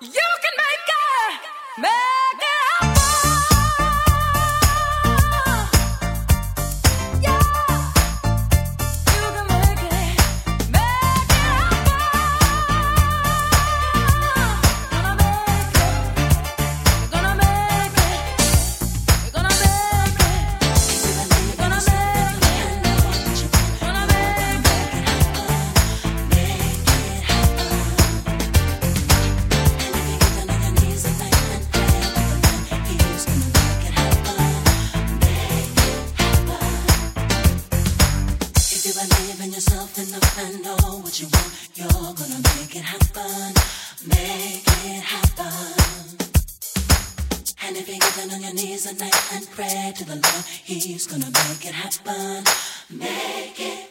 You yourself enough and know what you want. You're gonna make it happen. Make it happen. And if you get down on your knees at night and pray to the Lord, He's gonna make it happen. Make it